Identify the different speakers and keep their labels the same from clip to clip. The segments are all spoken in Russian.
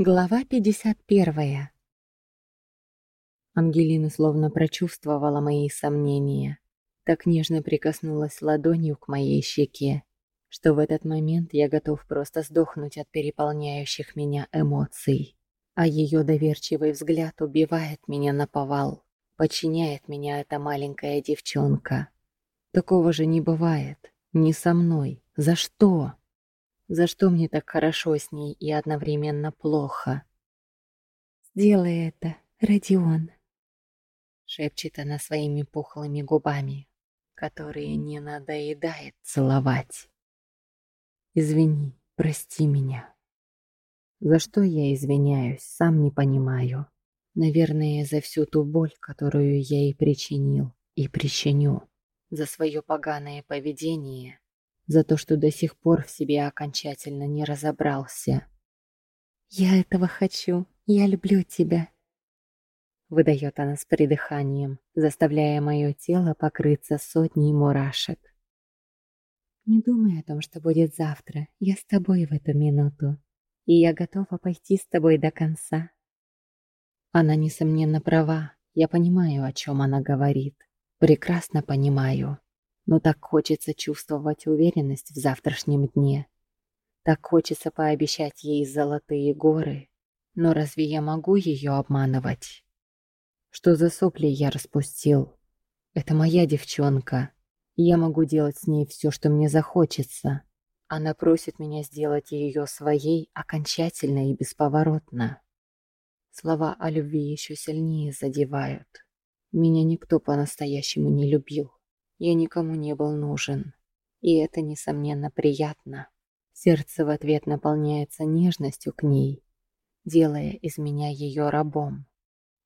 Speaker 1: Глава 51. Ангелина словно прочувствовала мои сомнения. Так нежно прикоснулась ладонью к моей щеке, что в этот момент я готов просто сдохнуть от переполняющих меня эмоций. А ее доверчивый взгляд убивает меня на повал. Подчиняет меня эта маленькая девчонка. Такого же не бывает. Не со мной. За что? За что мне так хорошо с ней и одновременно плохо?
Speaker 2: «Сделай это, Родион», —
Speaker 1: шепчет она своими пухлыми губами, которые не надоедает целовать. «Извини, прости меня». За что я извиняюсь, сам не понимаю. Наверное, за всю ту боль, которую я ей причинил и причиню. За свое поганое поведение за то, что до сих пор в себе окончательно не разобрался.
Speaker 2: «Я этого хочу, я люблю тебя», —
Speaker 1: выдает она с придыханием, заставляя мое тело покрыться сотней мурашек.
Speaker 2: «Не думай о том, что будет завтра, я с тобой в эту минуту, и я готова пойти с тобой до конца».
Speaker 1: Она, несомненно, права, я понимаю, о чем она говорит, прекрасно понимаю но так хочется чувствовать уверенность в завтрашнем дне. Так хочется пообещать ей золотые горы. Но разве я могу ее обманывать? Что за сопли я распустил? Это моя девчонка. Я могу делать с ней все, что мне захочется. Она просит меня сделать ее своей окончательно и бесповоротно. Слова о любви еще сильнее задевают. Меня никто по-настоящему не любил. Я никому не был нужен. И это, несомненно, приятно. Сердце в ответ наполняется нежностью к ней, делая из меня ее рабом.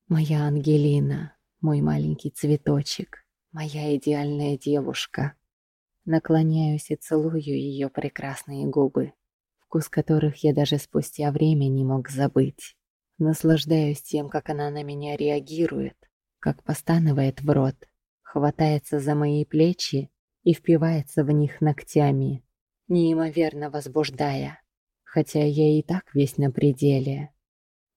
Speaker 1: Моя Ангелина, мой маленький цветочек, моя идеальная девушка. Наклоняюсь и целую ее прекрасные губы, вкус которых я даже спустя время не мог забыть. Наслаждаюсь тем, как она на меня реагирует, как постанывает в рот, хватается за мои плечи и впивается в них ногтями, неимоверно возбуждая, хотя я и так весь на пределе.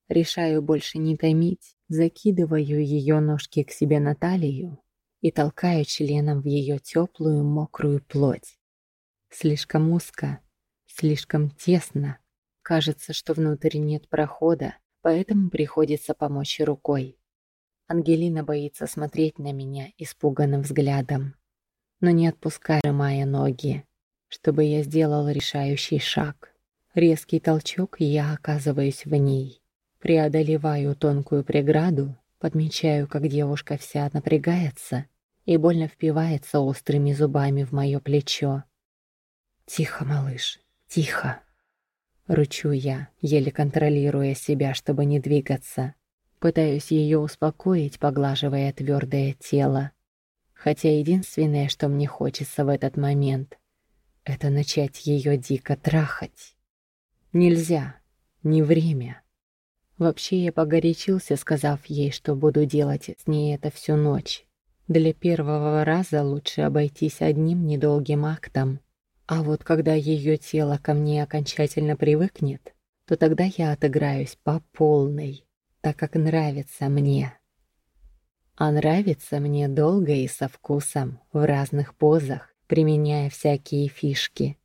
Speaker 1: Решаю больше не томить, закидываю ее ножки к себе на талию и толкаю членом в ее теплую мокрую плоть. Слишком узко, слишком тесно. Кажется, что внутри нет прохода, поэтому приходится помочь рукой. Ангелина боится смотреть на меня испуганным взглядом, но не отпуская мои ноги, чтобы я сделал решающий шаг. Резкий толчок, и я оказываюсь в ней. Преодолеваю тонкую преграду, подмечаю, как девушка вся напрягается и больно впивается острыми зубами в мое плечо. «Тихо, малыш, тихо!» Рычу я, еле контролируя себя, чтобы не двигаться. Пытаюсь ее успокоить, поглаживая твердое тело. Хотя единственное, что мне хочется в этот момент, это начать ее дико трахать. Нельзя, не время. Вообще я погорячился, сказав ей, что буду делать с ней это всю ночь. Для первого раза лучше обойтись одним недолгим актом. А вот когда ее тело ко мне окончательно привыкнет, то тогда я отыграюсь по полной так как нравится мне. А нравится мне долго и со вкусом, в разных позах, применяя всякие фишки.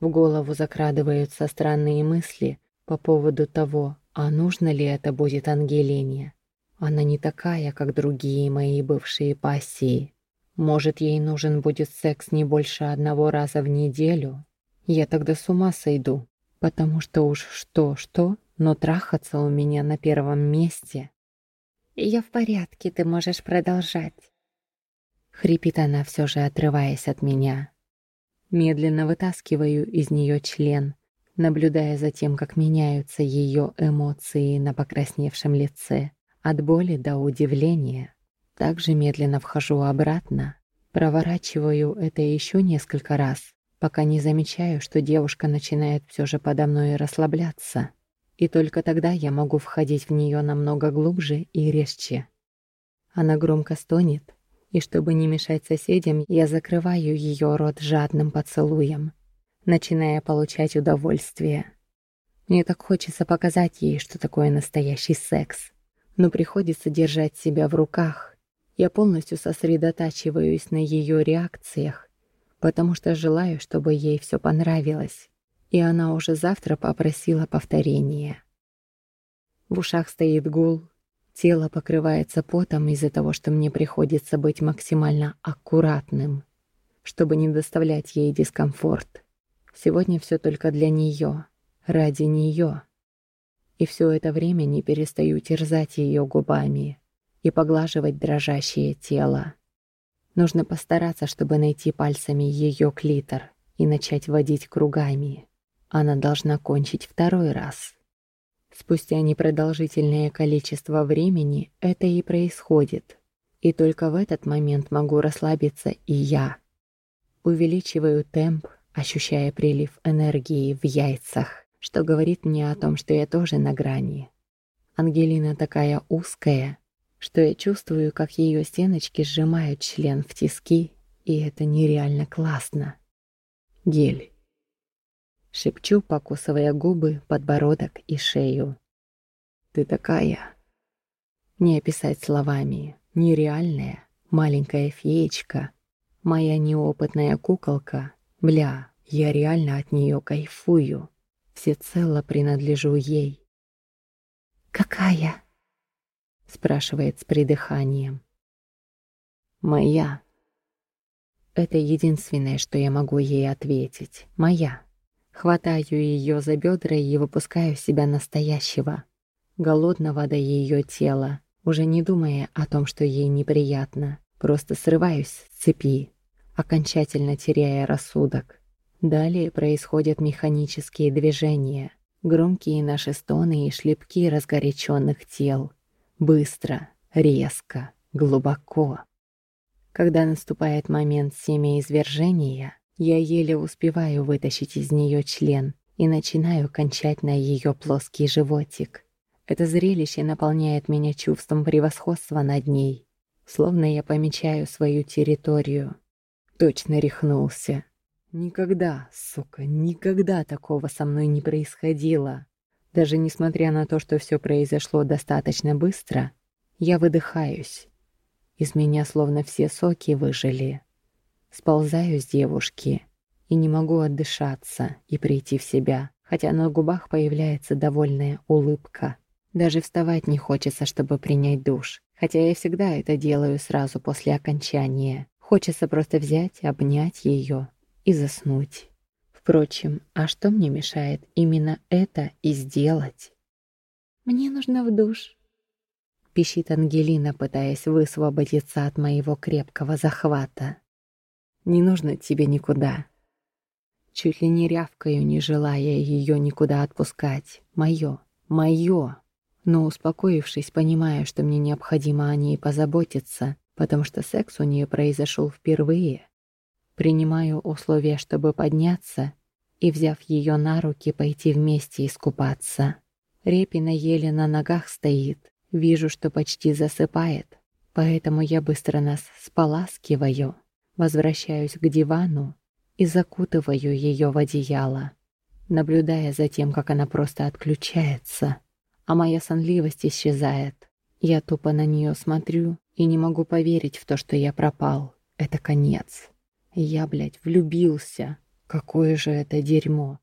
Speaker 1: В голову закрадываются странные мысли по поводу того, а нужно ли это будет Ангелине. Она не такая, как другие мои бывшие пассии. Может, ей нужен будет секс не больше одного раза в неделю? Я тогда с ума сойду, потому что уж что-что, но трахаться у меня на первом месте.
Speaker 2: «Я в порядке, ты можешь продолжать».
Speaker 1: Хрипит она все же, отрываясь от меня. Медленно вытаскиваю из нее член, наблюдая за тем, как меняются ее эмоции на покрасневшем лице, от боли до удивления. Также медленно вхожу обратно, проворачиваю это еще несколько раз, пока не замечаю, что девушка начинает все же подо мной расслабляться и только тогда я могу входить в нее намного глубже и резче. Она громко стонет, и чтобы не мешать соседям, я закрываю ее рот жадным поцелуем, начиная получать удовольствие. Мне так хочется показать ей, что такое настоящий секс. Но приходится держать себя в руках. Я полностью сосредотачиваюсь на ее реакциях, потому что желаю, чтобы ей все понравилось. И она уже завтра попросила повторения. В ушах стоит гул, тело покрывается потом из-за того, что мне приходится быть максимально аккуратным, чтобы не доставлять ей дискомфорт. Сегодня все только для нее ради нее. И все это время не перестаю терзать ее губами и поглаживать дрожащее тело. Нужно постараться, чтобы найти пальцами ее клитор и начать водить кругами. Она должна кончить второй раз. Спустя непродолжительное количество времени это и происходит. И только в этот момент могу расслабиться и я. Увеличиваю темп, ощущая прилив энергии в яйцах что говорит мне о том, что я тоже на грани. Ангелина такая узкая, что я чувствую, как ее стеночки сжимают член в тиски, и это нереально классно. Гель. Шепчу, покусывая губы, подбородок и шею. Ты такая. Не описать словами. Нереальная, маленькая феечка. Моя неопытная куколка. Бля, я реально от нее кайфую всецело принадлежу ей.
Speaker 2: «Какая?» — спрашивает с придыханием.
Speaker 1: «Моя». Это единственное, что я могу ей ответить. «Моя». Хватаю ее за бедра и выпускаю себя настоящего, голодного до ее тела, уже не думая о том, что ей неприятно. Просто срываюсь с цепи, окончательно теряя рассудок. Далее происходят механические движения, громкие наши стоны и шлепки разгоряченных тел. Быстро, резко, глубоко. Когда наступает момент семяизвержения, я еле успеваю вытащить из нее член и начинаю кончать на ее плоский животик. Это зрелище наполняет меня чувством превосходства над ней, словно я помечаю свою территорию. Точно рехнулся. Никогда, сука, никогда такого со мной не происходило. Даже несмотря на то, что все произошло достаточно быстро, я выдыхаюсь. Из меня словно все соки выжили. Сползаю с девушки и не могу отдышаться и прийти в себя, хотя на губах появляется довольная улыбка. Даже вставать не хочется, чтобы принять душ, хотя я всегда это делаю сразу после окончания. Хочется просто взять, обнять ее и заснуть. Впрочем, а что мне мешает именно это и сделать?
Speaker 2: «Мне нужно в душ», — пищит Ангелина, пытаясь высвободиться от моего крепкого захвата.
Speaker 1: «Не нужно тебе никуда». Чуть ли не рявкаю, не желая ее никуда отпускать. Моё, моё. Но успокоившись, понимаю, что мне необходимо о ней позаботиться, потому что секс у нее произошел впервые. Принимаю условия, чтобы подняться и, взяв ее на руки, пойти вместе искупаться. Репина еле на ногах стоит, вижу, что почти засыпает, поэтому я быстро нас споласкиваю, возвращаюсь к дивану и закутываю ее в одеяло, наблюдая за тем, как она просто отключается, а моя сонливость исчезает. Я тупо на нее смотрю и не могу поверить в то, что я пропал. Это конец. Я, блядь, влюбился. Какое же это дерьмо.